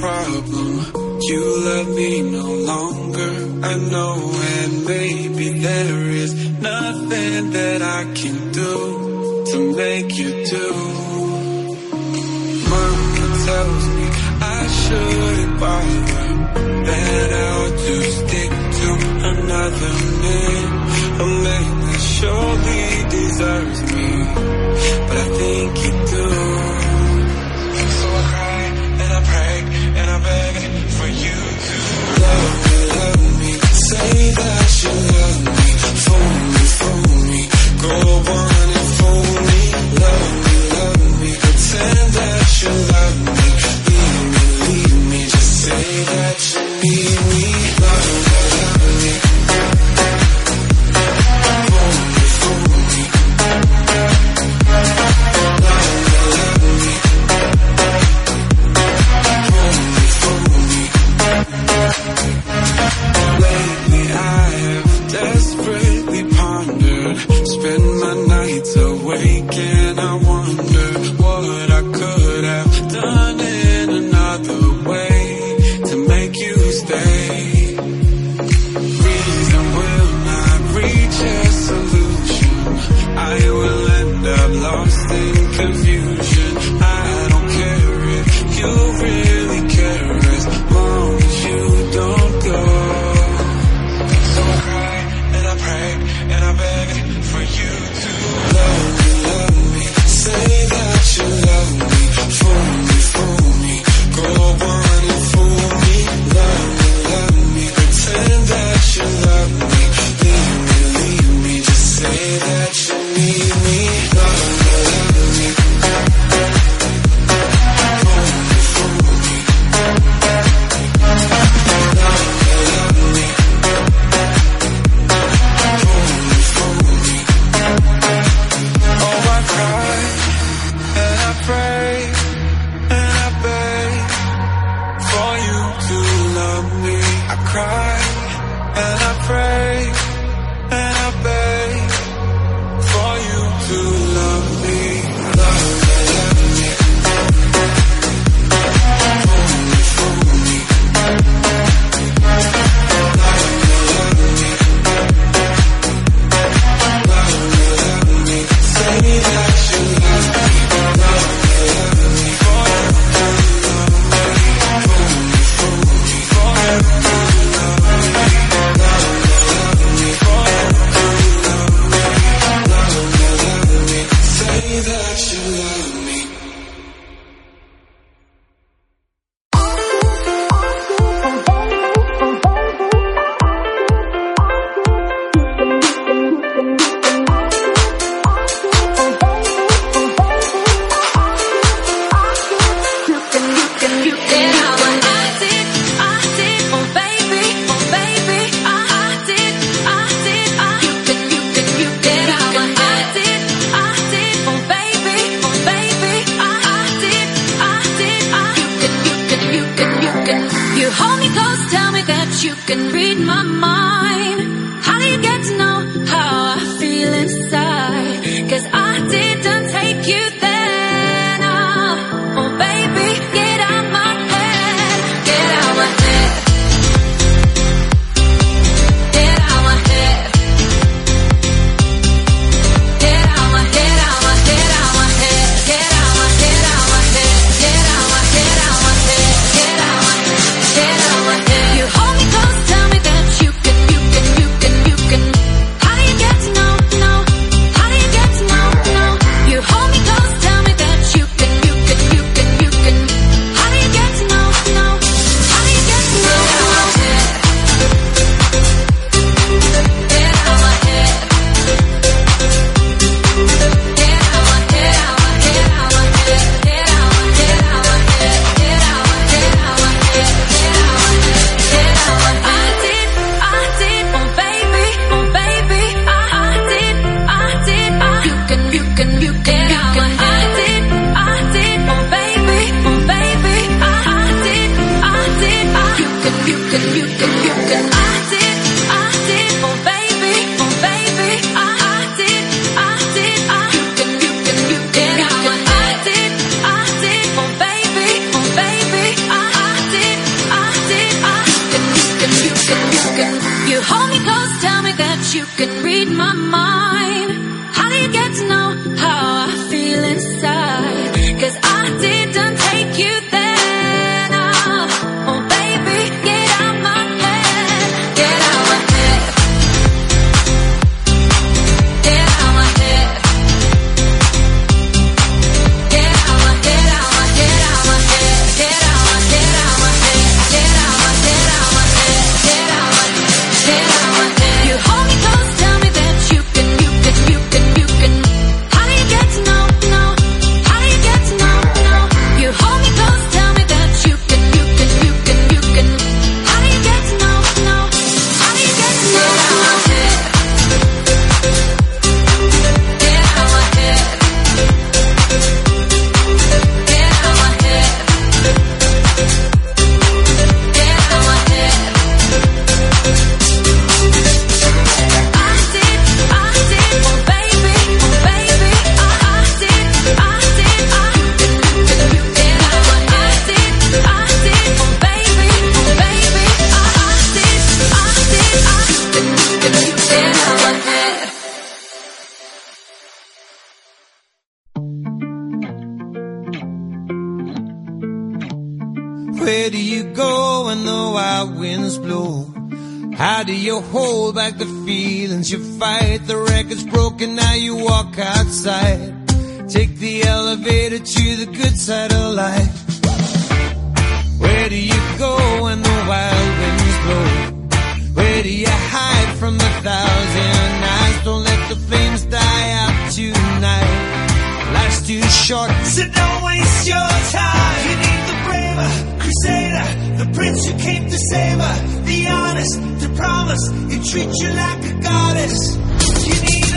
problem. You love me no longer, I know, and maybe there is nothing that I can do to make you do. Mama tells me I shouldn't bother, that I'll to stick to another man, a man that surely deserves go. Where do you go when the wild winds blow? How do you hold back the feelings you fight? The record's broken, now you walk outside. Take the elevator to the good side of life. Where do you go when the wild winds blow? Where do you hide from the thousand eyes? Don't let the flames die out tonight. Life's too short, so don't waste your time. You need the braver crusader, the prince who came to save her, the honest, to promise, he treats you like a goddess. You need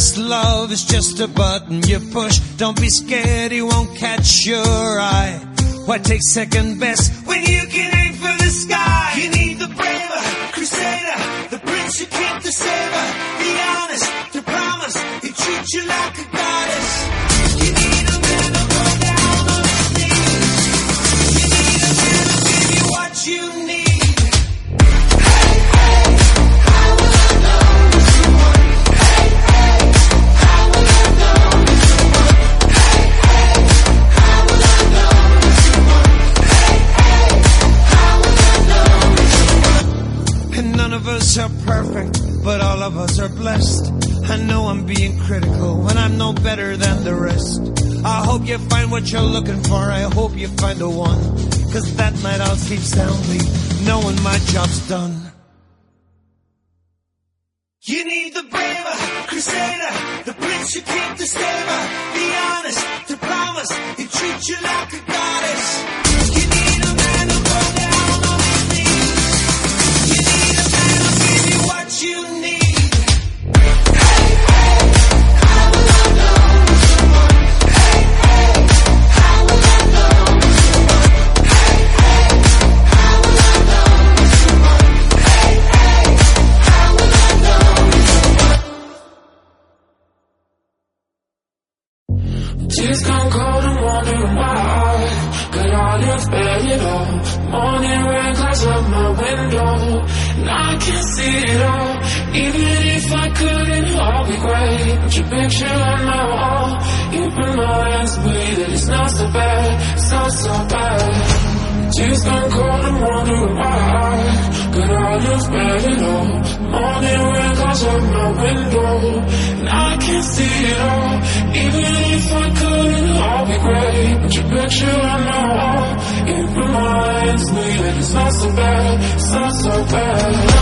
Best love is just a button you push. Don't be scared, he won't catch your eye. Why take second best when you can aim for the sky? You need the braver, crusader, the prince who kept the saver, the honest, the promise, he treats you like a goddess. blessed. I know I'm being critical when I'm no better than the rest. I hope you find what you're looking for. I hope you find the one. Cause that night I'll sleep soundly knowing my job's done. You need the braver, crusader, the prince who kicked the stable, Be honest, to promise, he treat you like a goddess. picture on my wall. Keeping my eyes bleeding It's not so bad, it's not so bad. Tears gone cold, I'm wondering why. Could I look bad at all? Morning rain clouds on my window And I can't see it all. Even if I could, it'd all be great But your picture on my wall. Keeping my eyes bleeding It's not so bad, it's not so bad.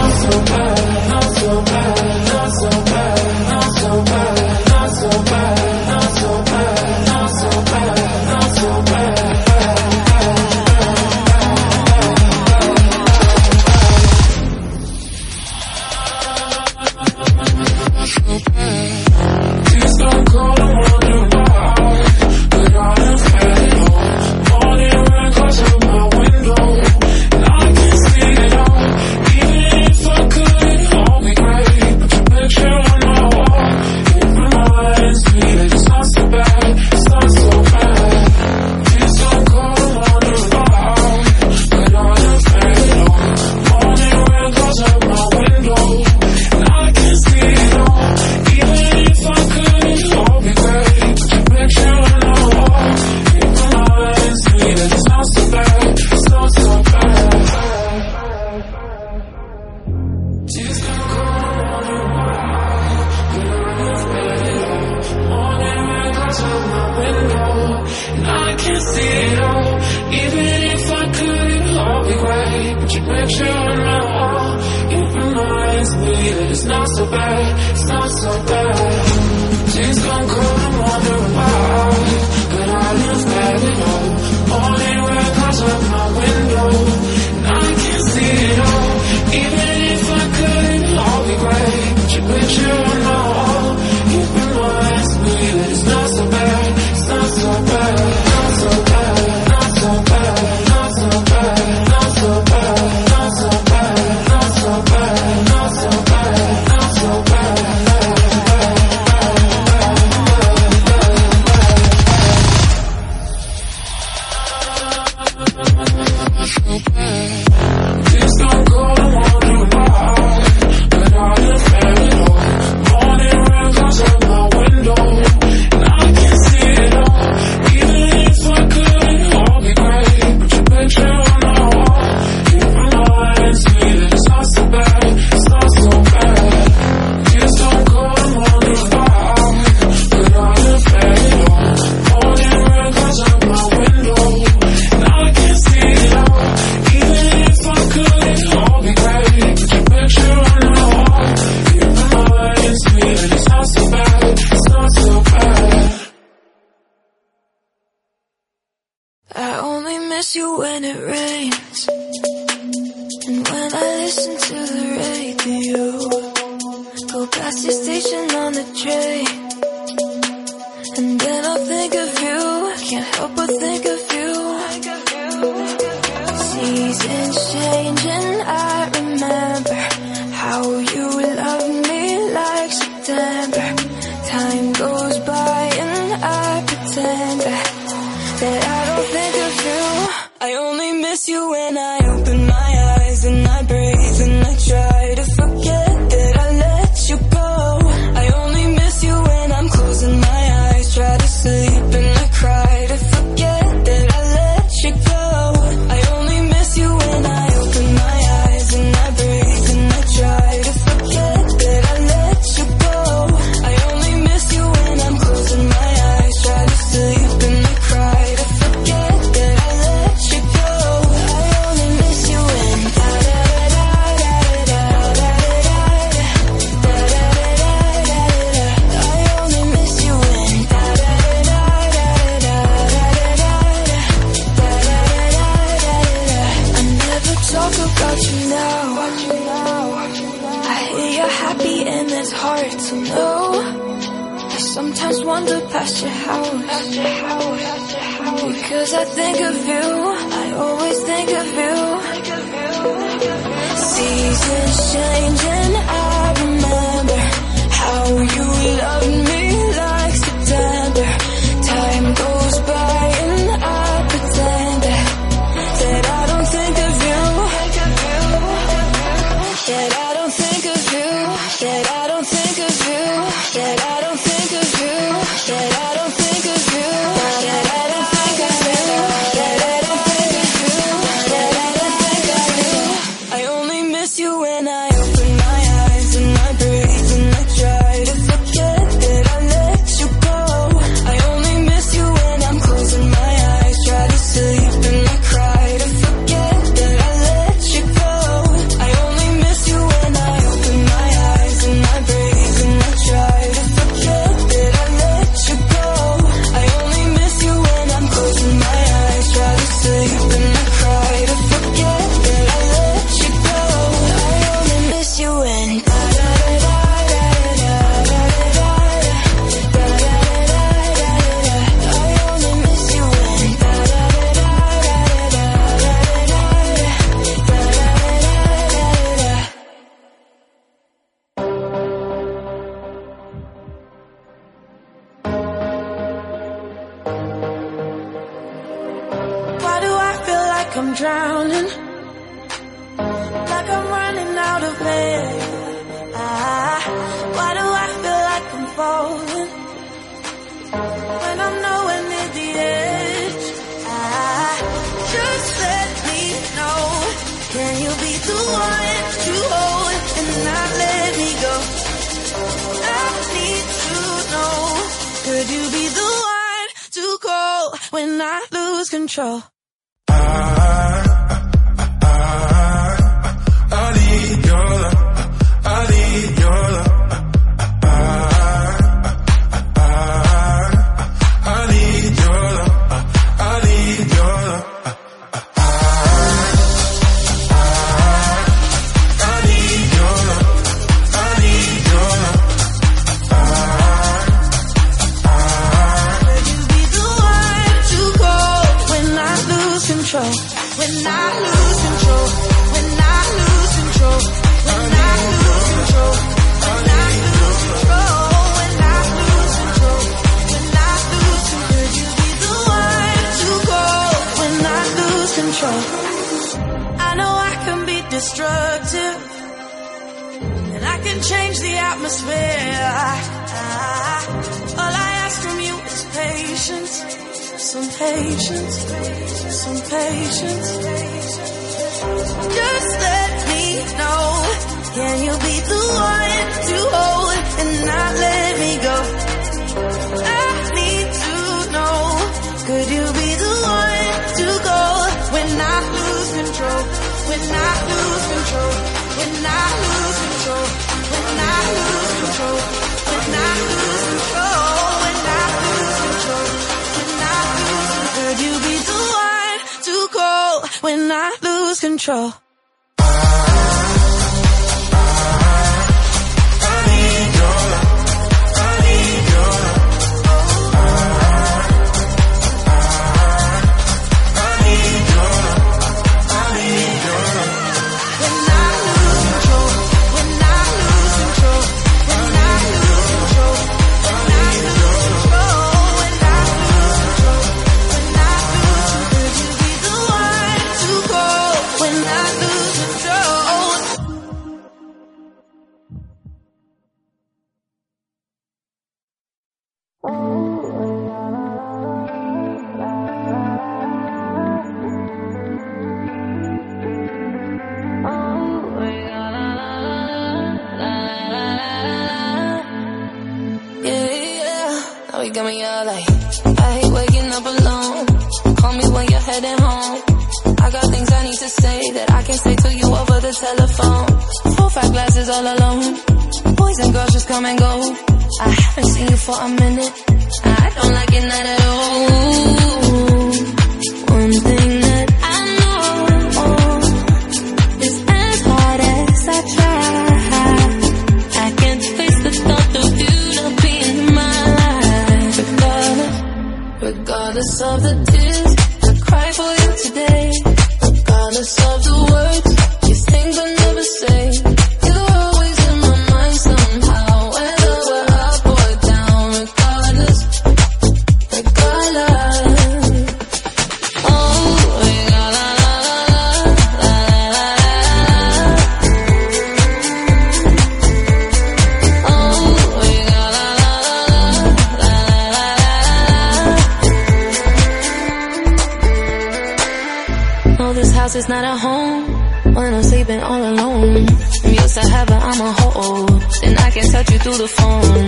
Through the phone.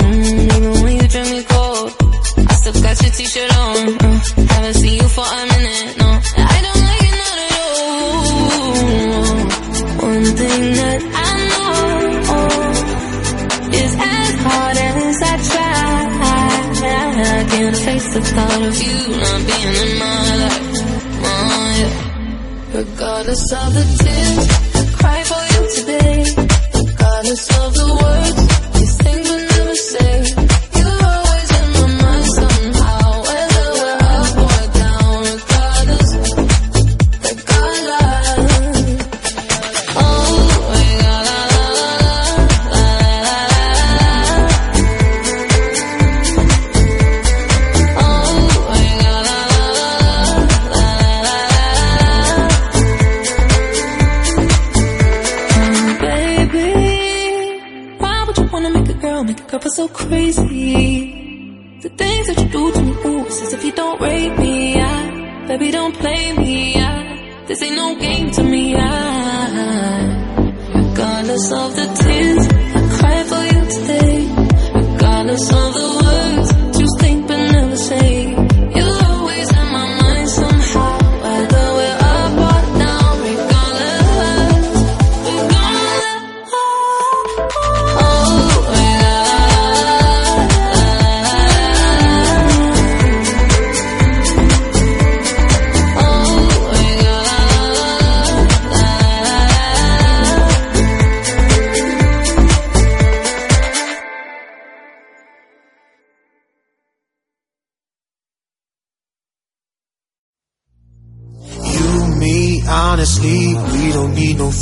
Even when you drink me cold, I still got your t-shirt on. Uh, haven't seen you for a minute, no. I don't like it not at all. One thing that I know is as hard as I try, I can't face the thought of you not being in my life. Oh, yeah. Regardless of the tears I cry for you today. Regardless of the words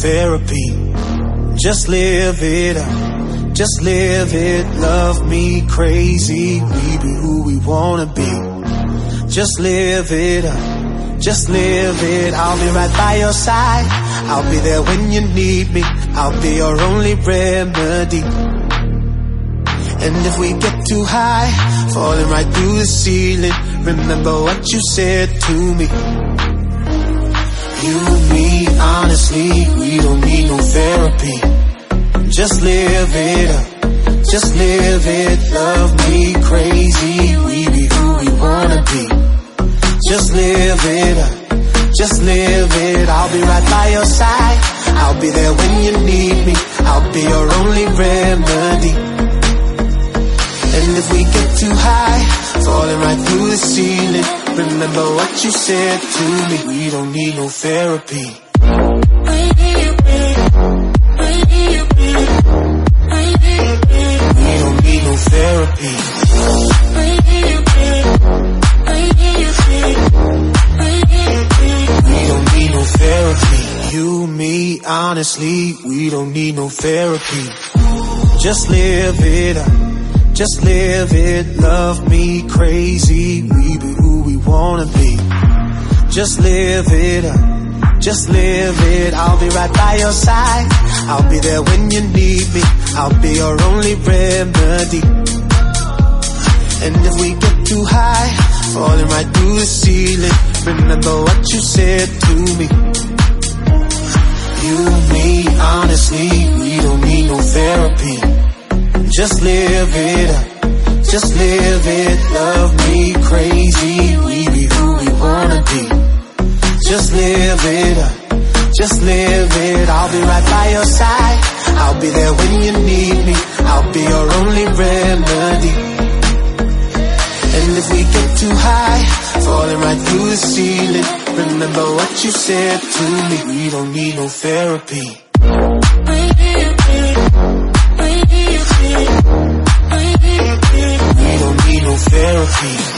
therapy. Just live it up. Just live it. Love me crazy. We be who we wanna be. Just live it up. Just live it. I'll be right by your side. I'll be there when you need me. I'll be your only remedy. And if we get too high, falling right through the ceiling, remember what you said to me. You, and me, honestly, we don't need no therapy. Just live it up. Just live it. Love me crazy. We be who we wanna be. Just live it up. Just live it. I'll be right by your side. I'll be there when you need me. I'll be your only remedy. And if we get too high, falling right through the ceiling, remember what you said to me. We don't need no therapy. We don't need no therapy. We don't need no therapy. You, me, honestly, we don't need no therapy. Just live it up. Just live it. Love me crazy. We be wanna be. Just live it up. Just live it. I'll be right by your side. I'll be there when you need me. I'll be your only remedy. And if we get too high, falling right through the ceiling, remember what you said to me. You, me, honestly, we don't need no therapy. Just live it up. Just live it. Love me crazy. We be who we wanna be. Just live it. Just live it. I'll be right by your side. I'll be there when you need me. I'll be your only remedy. And if we get too high, falling right through the ceiling, remember what you said to me. We don't need no therapy. Therapy.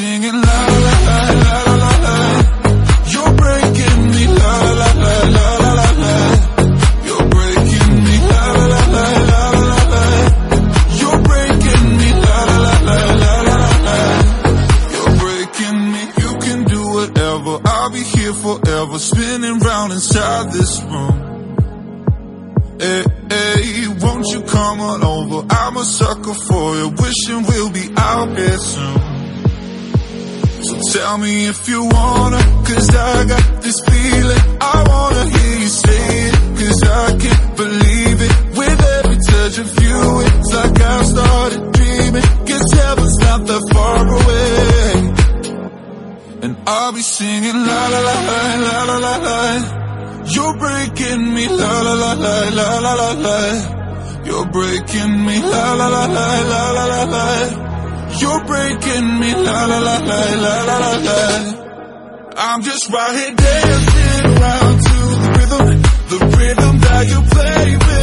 singing la la la. if you want. la la la la la la la. I'm just right here dancing around to the rhythm, the rhythm that you play with.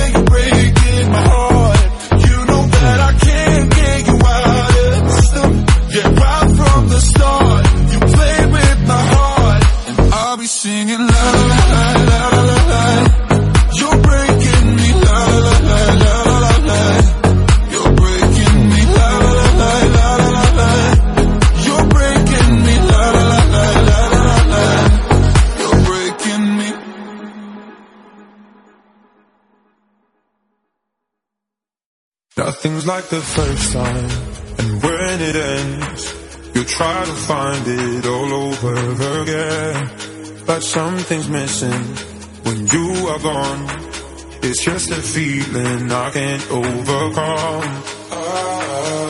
like the first time. And when it ends, you'll try to find it all over again. But something's missing when you are gone. It's just a feeling I can't overcome. Oh.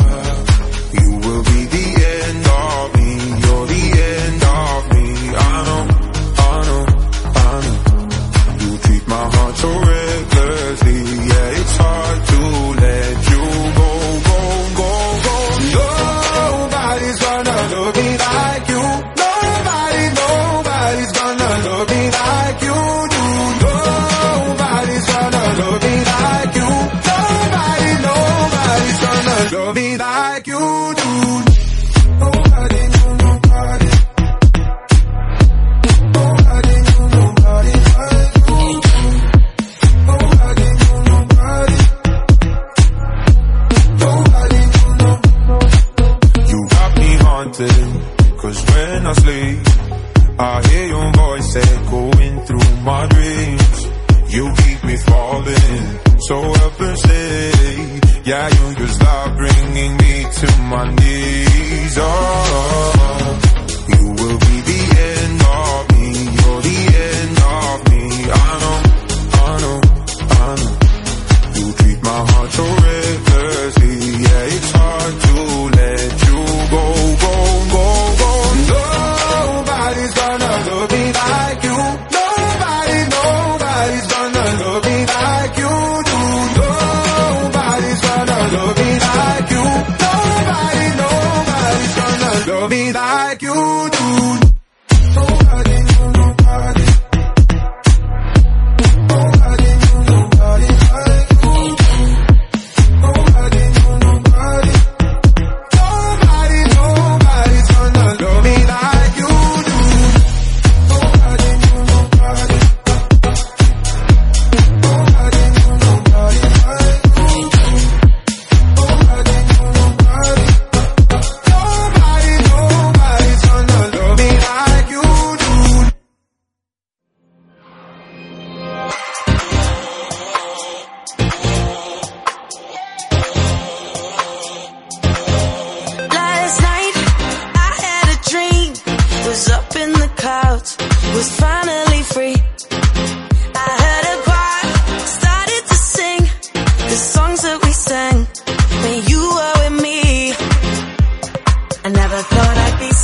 my dreams. You keep me falling, so help and say, yeah, you just stop bringing me to my knees. Oh.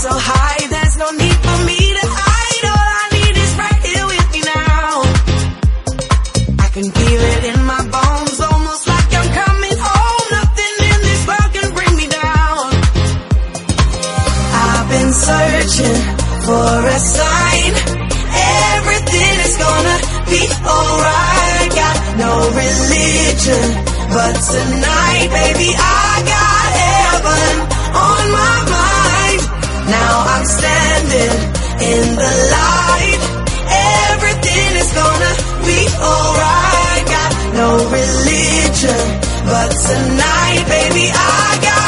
so high, there's no need for me to hide. All I need is right here with me now. I can feel it in my bones, almost like I'm coming home. Nothing in this world can bring me down. I've been searching for a sign. Everything is gonna be alright. Got no religion, but tonight, baby, I got heaven on my mind. I'm standing in the light. Everything is gonna be alright. Got no religion, but tonight, baby, I got.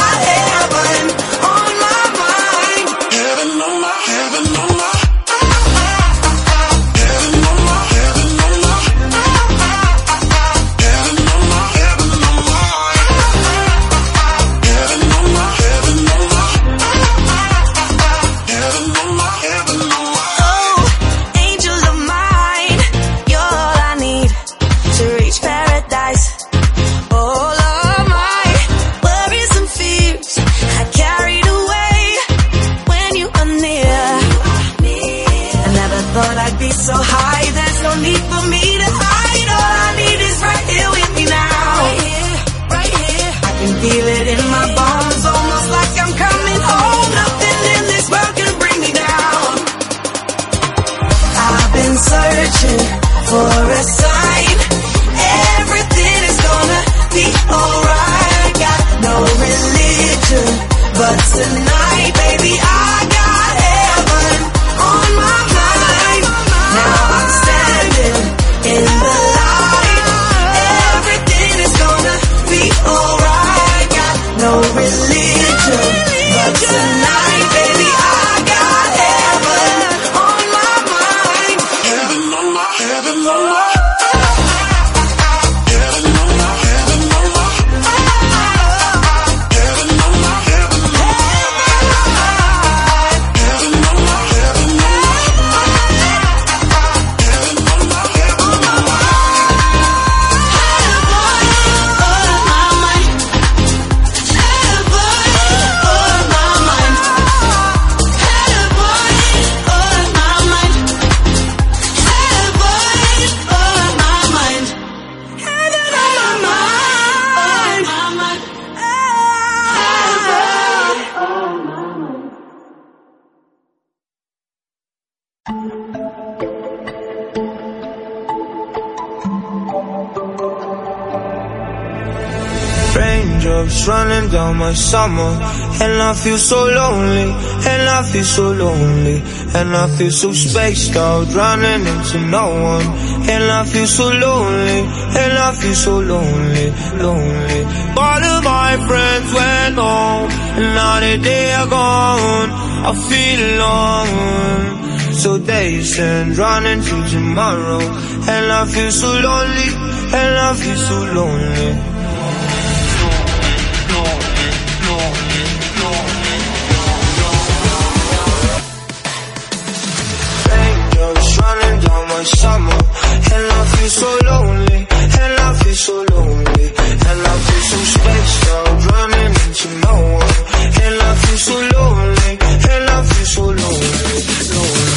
Summer And I feel so lonely And I feel so lonely And I feel so spaced out Running into no one And I feel so lonely And I feel so lonely, lonely. All of my friends went home And now that they are gone I feel alone. So days and running to tomorrow And I feel so lonely And I feel so lonely summer. And I feel so lonely. And I feel so lonely. And I feel so spaced out Running into no one. And I feel so lonely. And I feel so lonely, lonely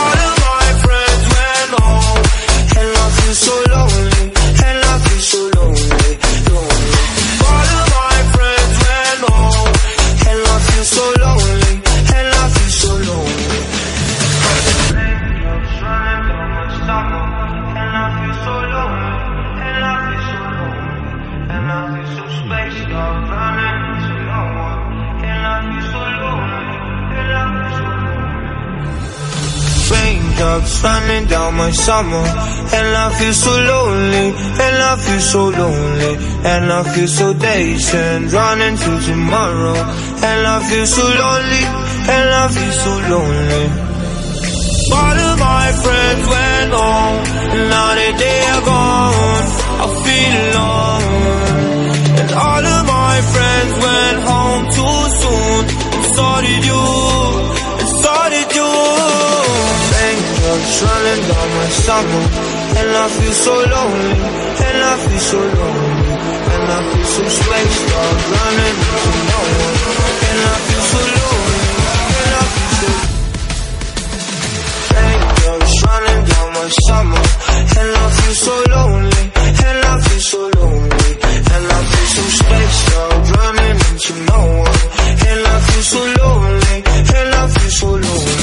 All of my friends went home. And I feel so lonely. And I feel so lonely, lonely running down my summer. And I feel so lonely And I feel so lonely. And I feel so dazed running to tomorrow. And I feel so lonely And I feel so lonely. All of my friends went home, and now that they are gone, I feel alone. And all of my friends went home too soon, and so did you, Raindrops running down my summer, and I feel so lonely, and I feel so lonely, and I feel so spaced out, running into no one, and I feel so lonely, and I feel so Raindrops running down my summer And I feel so lonely And I feel so lonely And I feel so spaced out Running into no one And I feel so lonely And I feel so lonely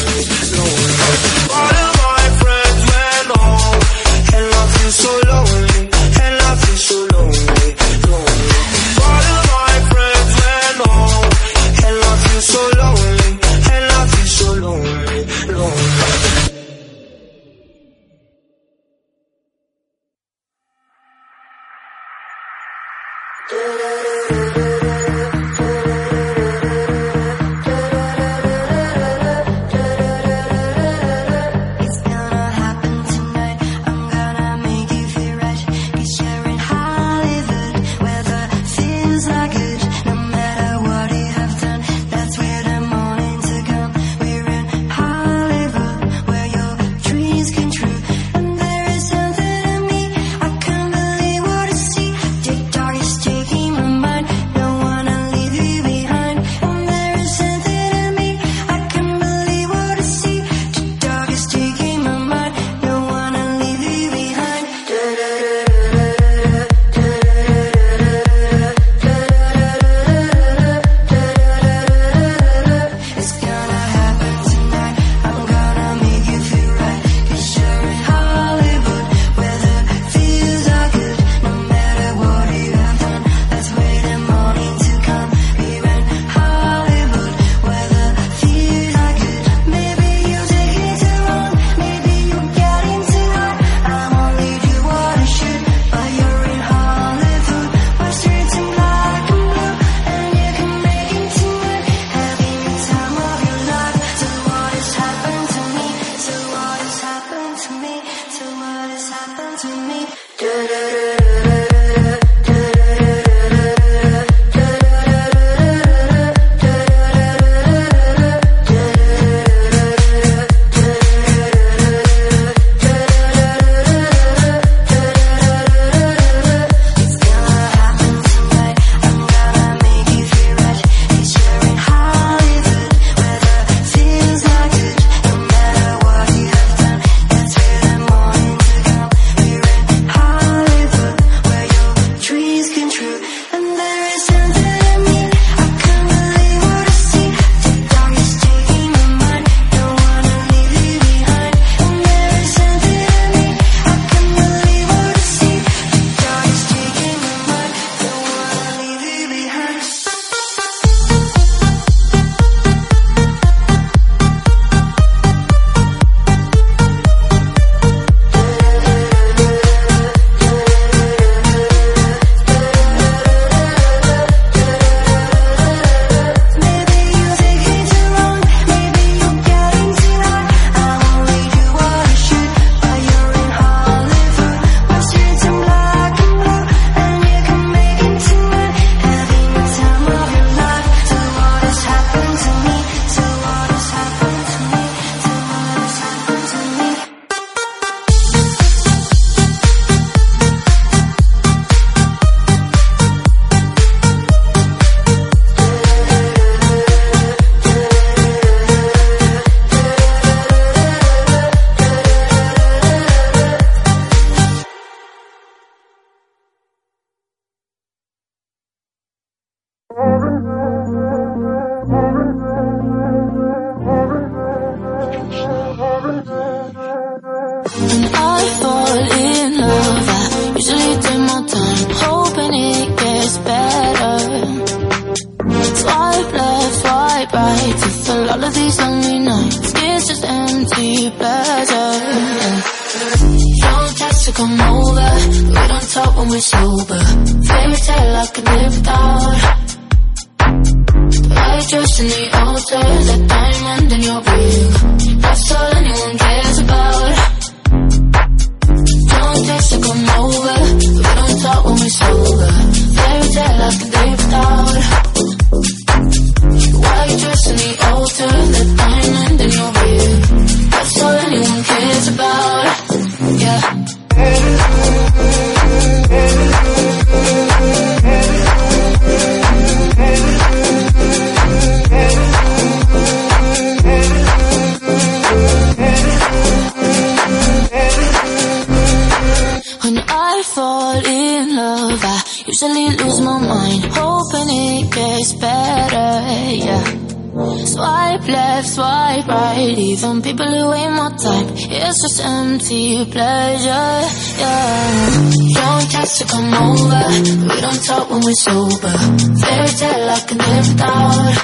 even people who ain't my type. It's just empty pleasure. Yeah. Don't text to come over, we don't talk when we're sober. Fairy tale I can live without.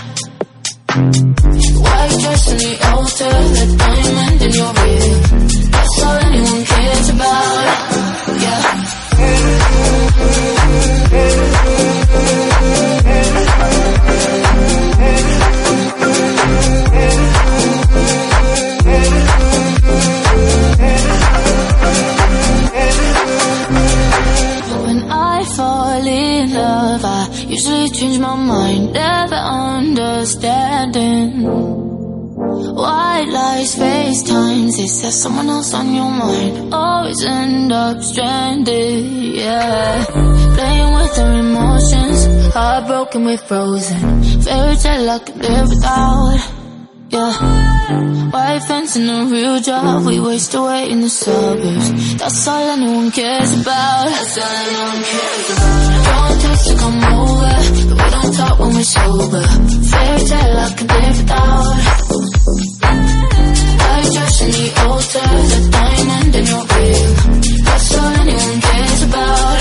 White dress in the altar, the diamond in your ring. That's all anyone cares about. Yeah. Change my mind, never understanding. White lies, FaceTimes, is there someone else on your mind? Always end up stranded, yeah. Playing with our emotions, heartbroken, we're frozen. Fairy tale I could live without, yeah. White fence and a real job, we waste away in the suburbs. That's all anyone cares about. That's all anyone cares about. Don't text to come over, but we don't talk when we're sober. Fairy tale I could live without. White dress in the altar, the diamond in your ring. That's all anyone cares about.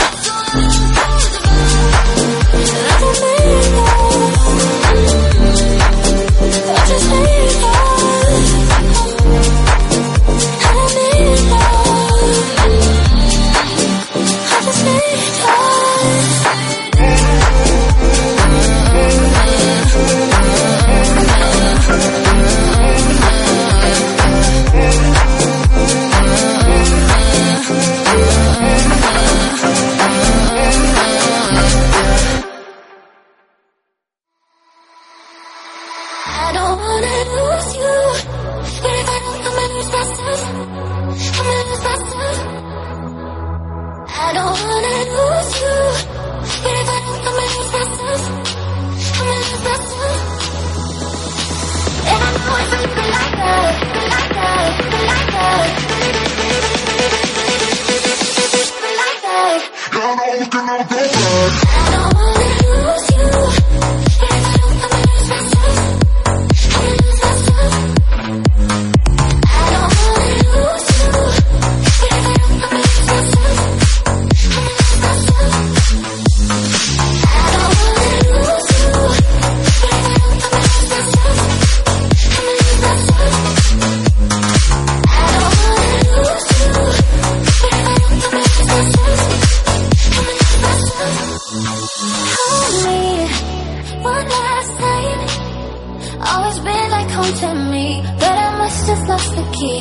Home to me, but I must have lost the key.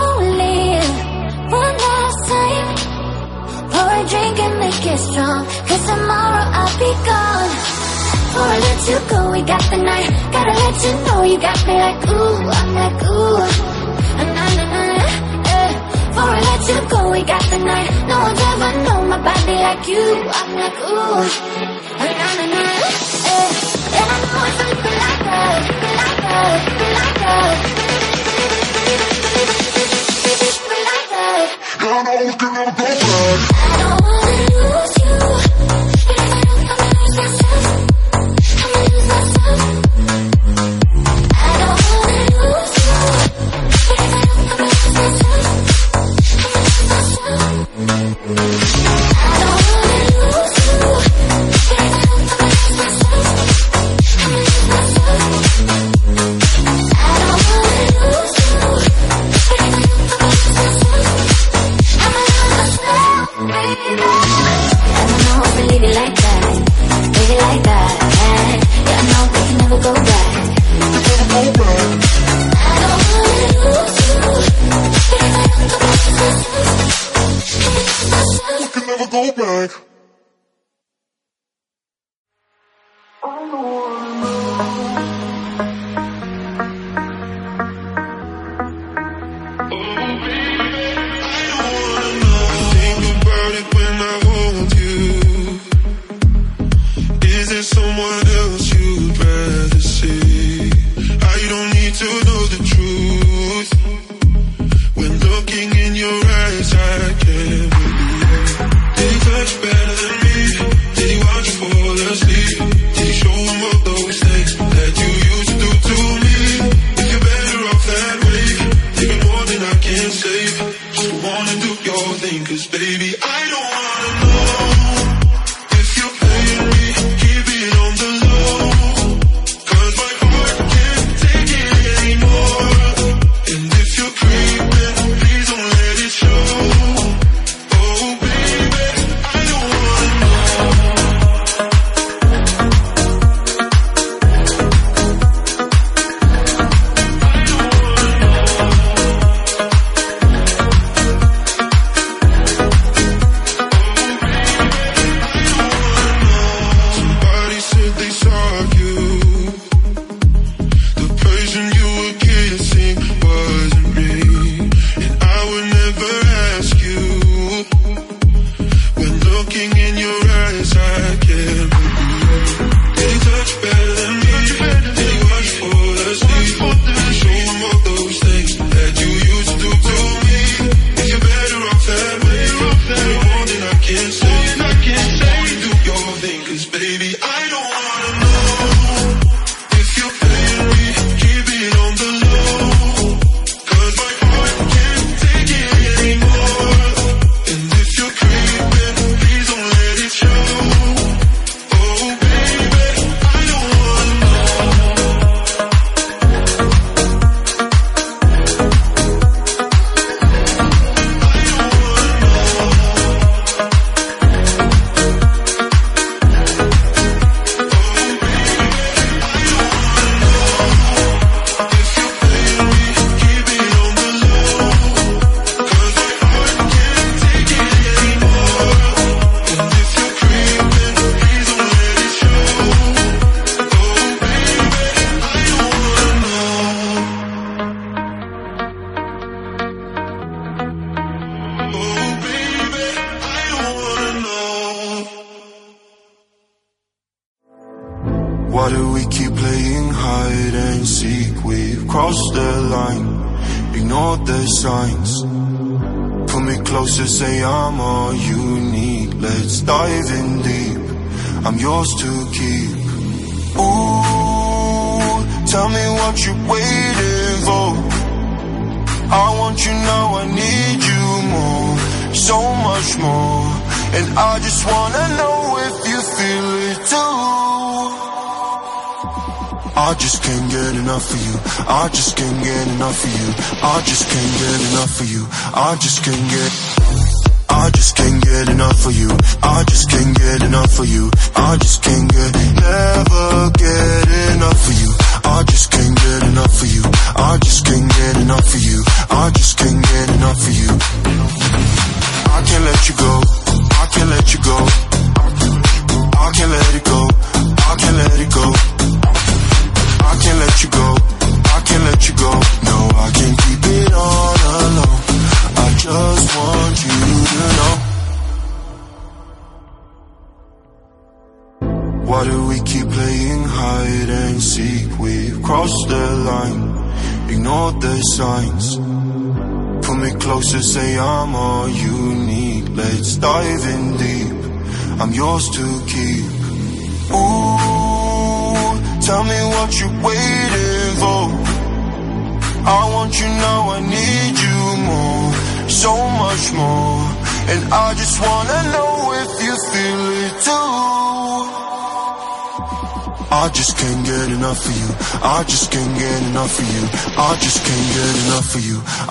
Only one last time. Pour a drink and make it strong, cause tomorrow I'll be gone. Before I let you go, we got the night. Gotta let you know you got me like ooh, I'm like ooh. Na na na na, eh. Before I let you go, we got the night. No one's ever known my body like you. I'm like ooh, na na na, eh. And I know it's a little like that, I don't wanna lose you. Baby,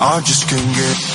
I just can't get.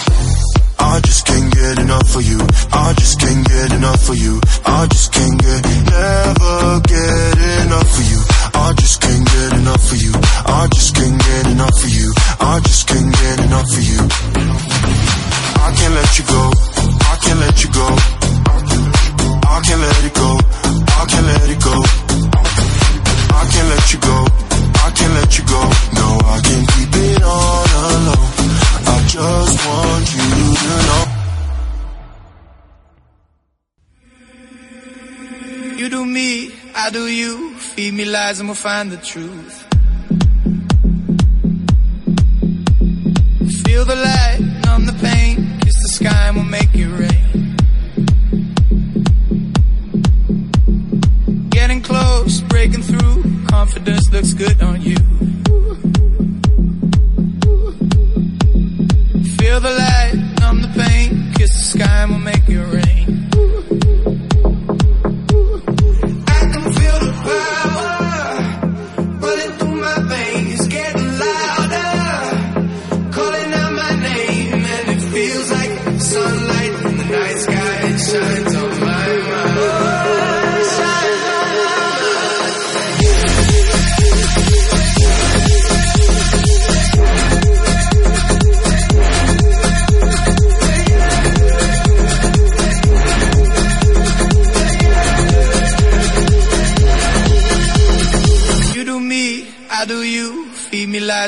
How do you feed me lies and we'll find the truth? Feel the light, numb the pain, kiss the sky and we'll make it rain. Getting close, breaking through, confidence looks good on you. Feel the light, numb the pain, kiss the sky and we'll make it rain.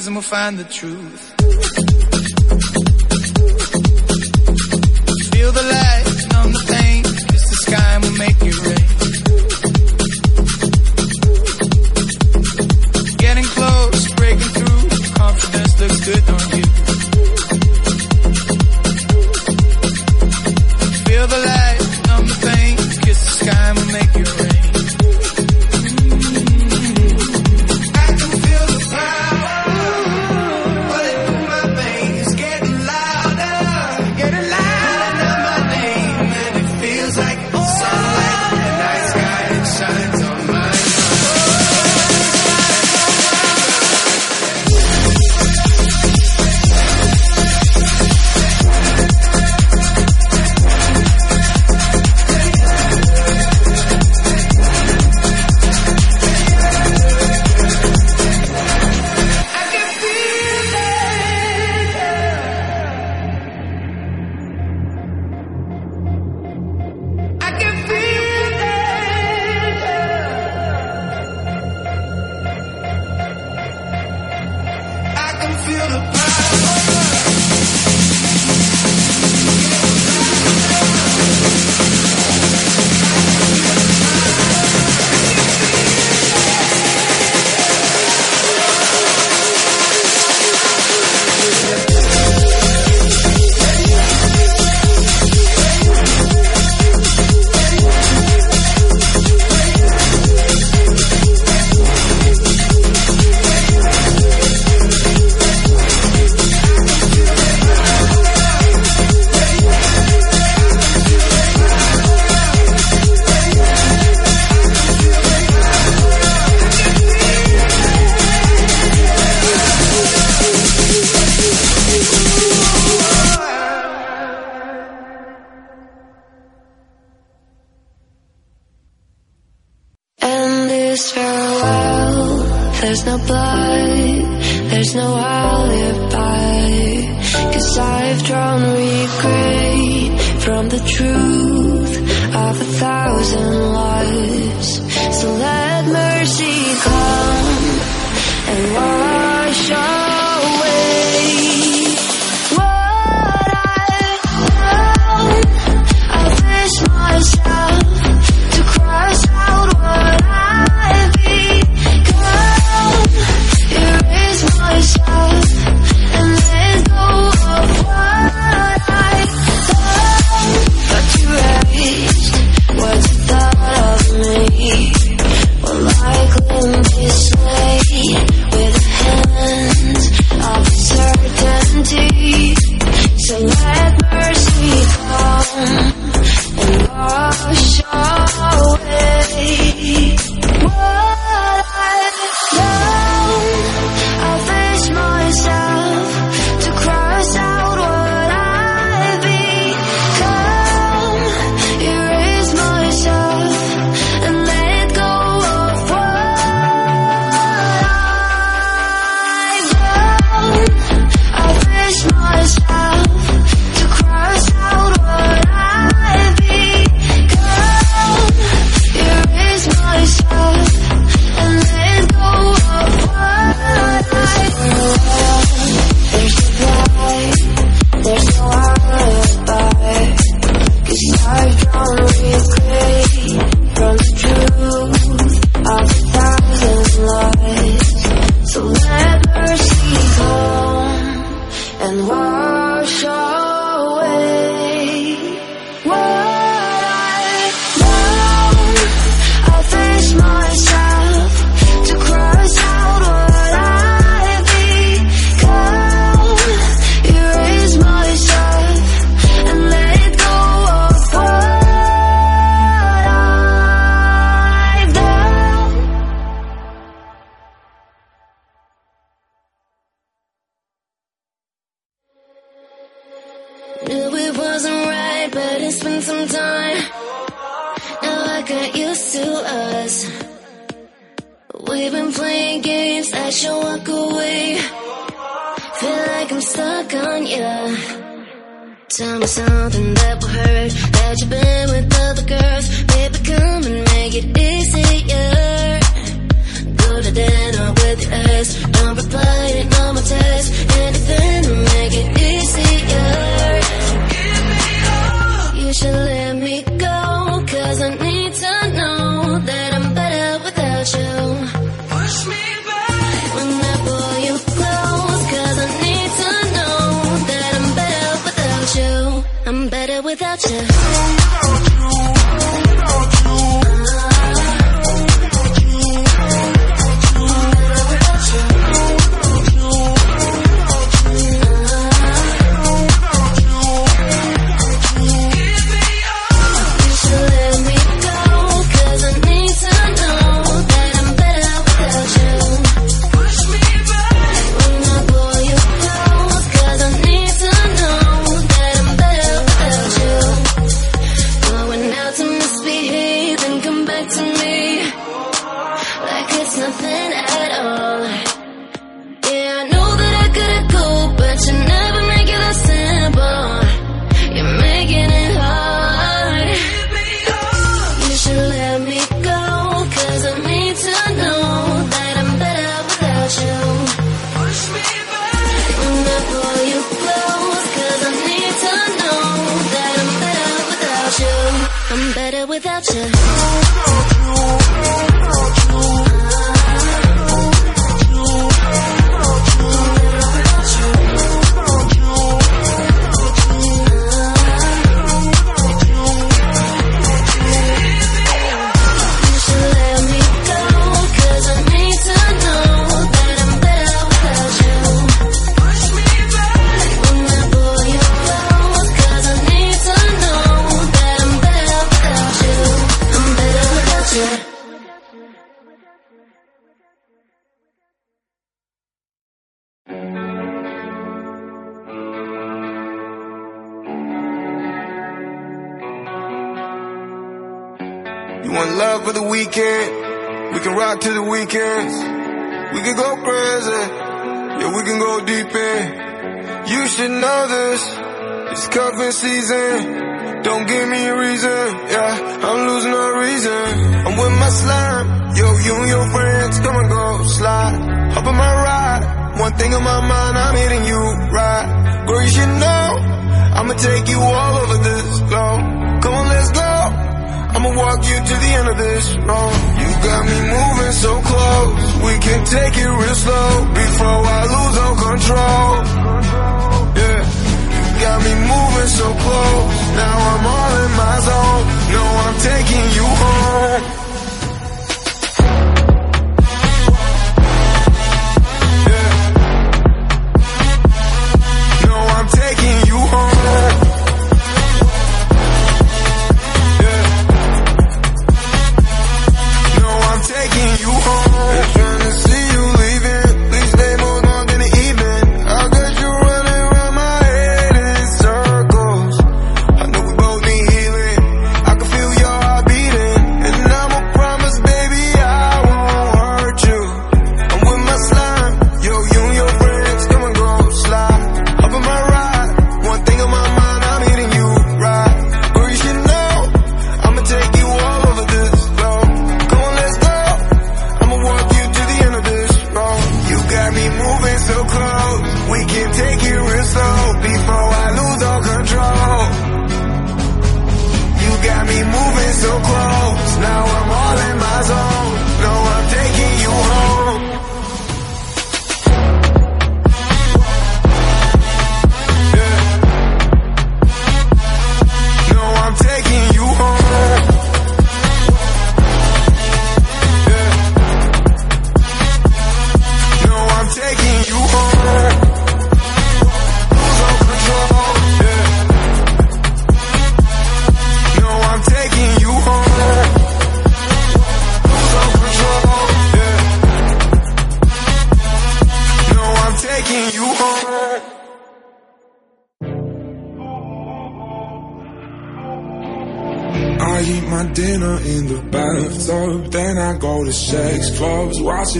and we'll find the truth.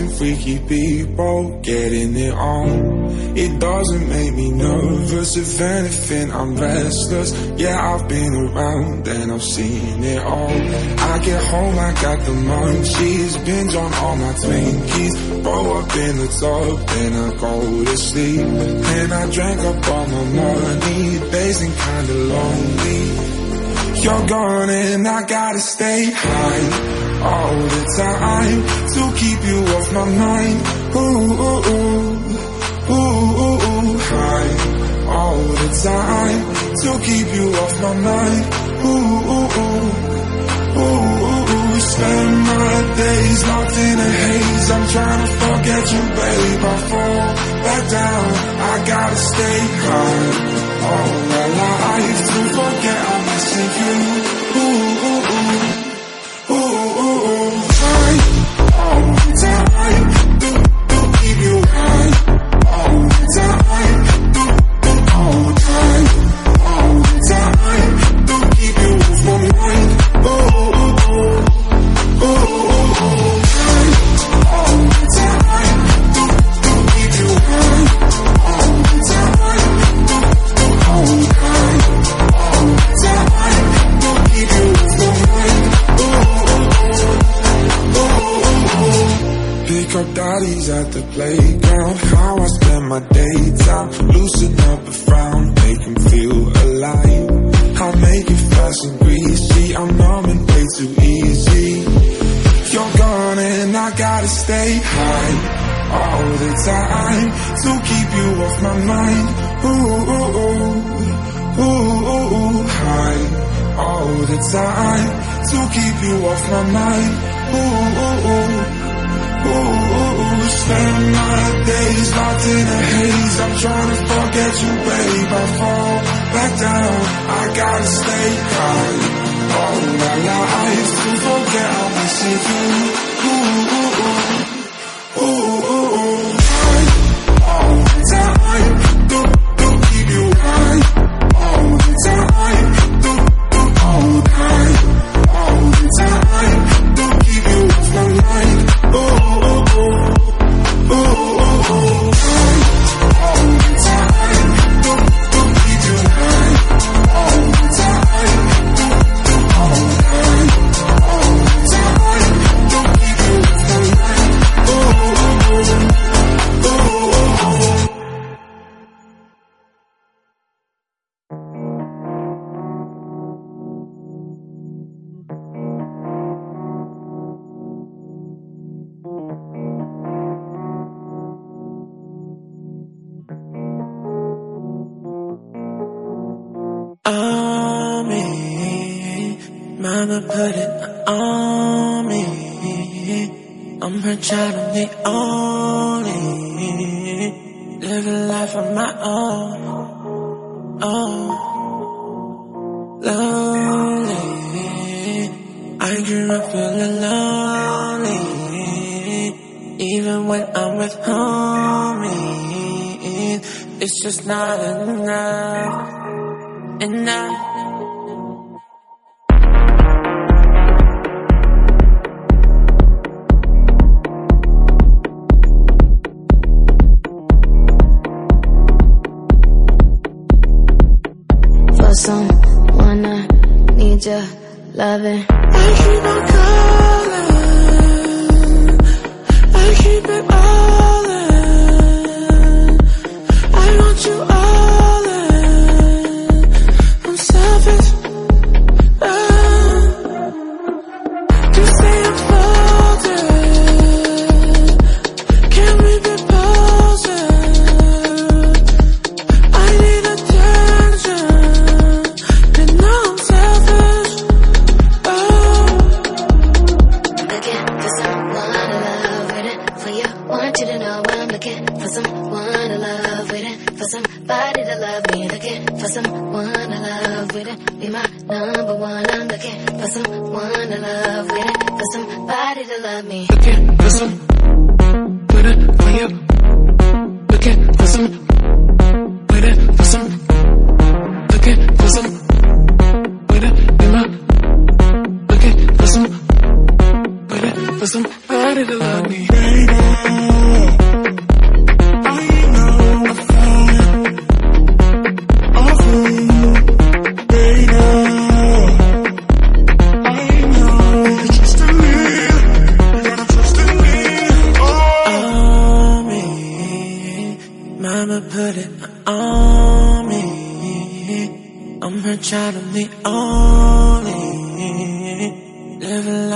freaky people getting it on. It doesn't make me nervous, if anything, I'm restless. Yeah, I've been around and I've seen it all. I get home, I got the munchies, binge on all my Twinkies. Throw up in the tub, then I go to sleep. Then I drank up all my money, days and kinda lonely. You're gone and I gotta stay high all the time to keep you off my mind. Ooh, ooh, ooh, ooh, ooh, ooh. High all the time to keep you off my mind. Ooh, ooh, ooh, ooh, ooh, ooh. Spend my days locked in a haze. I'm trying to forget you, babe. I fall back down. I gotta stay high all my life to forget I'm missing you. Ooh, ooh, ooh. I gotta stay high all my life to forget I'm missing you. Ooh.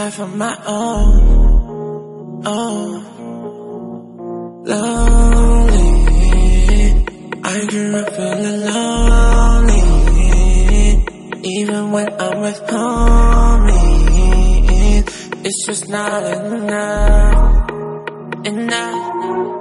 life on my own. Oh, lonely. I grew up feeling lonely, even when I'm with homies. It's just not enough, enough.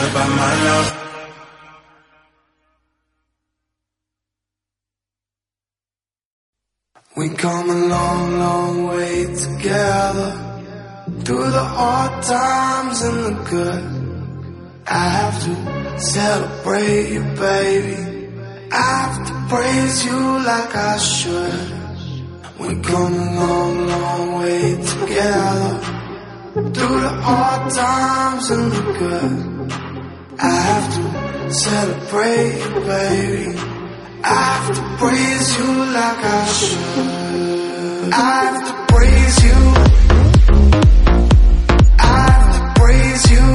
What about my love? We come a long, long way together Through the hard times and the good. I have to celebrate you, baby. I have to praise you like I should. We come a long, long way together Through the hard times and the good. I have to celebrate, baby. I have to praise you like I should. I have to praise you. I have to praise you.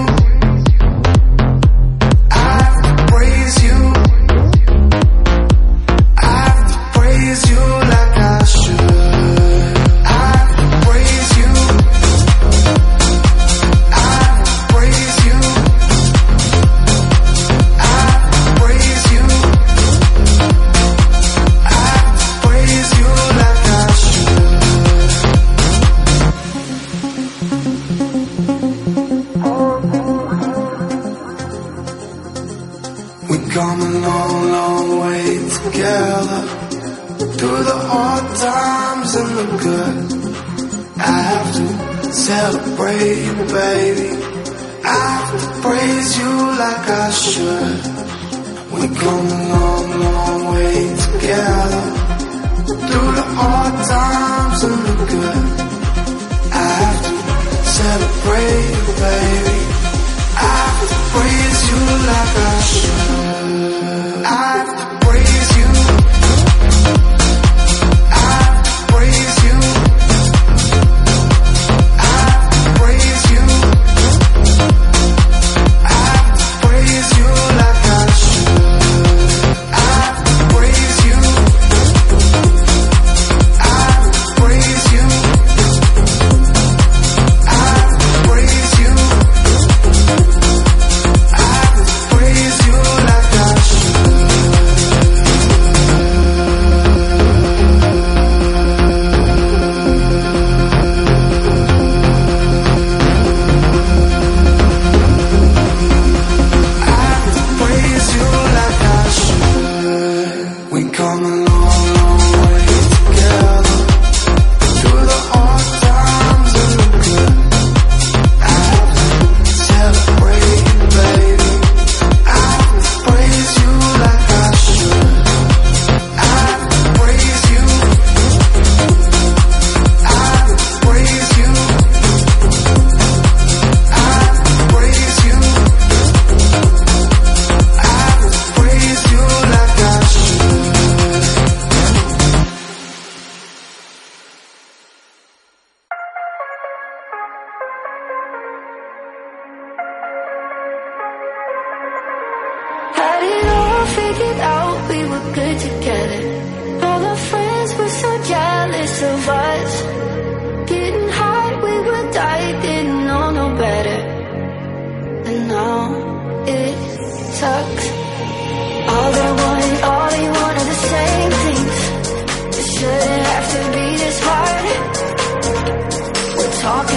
baby, baby. I praise you like I should. We've come a long, long way together. Through the hard times and the good. I have to celebrate you, baby. I praise you like I should. I good together. All our friends were so jealous of us. Getting hot, we were die, didn't know no better. And now it sucks. All they wanted, all they wanted the same things. It shouldn't have to be this hard. We're talking.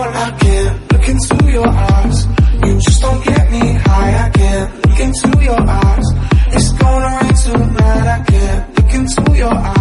on, I can't look into your eyes. You just don't get me high, I can't look into your eyes. It's gonna rain tonight, I can't look into your eyes.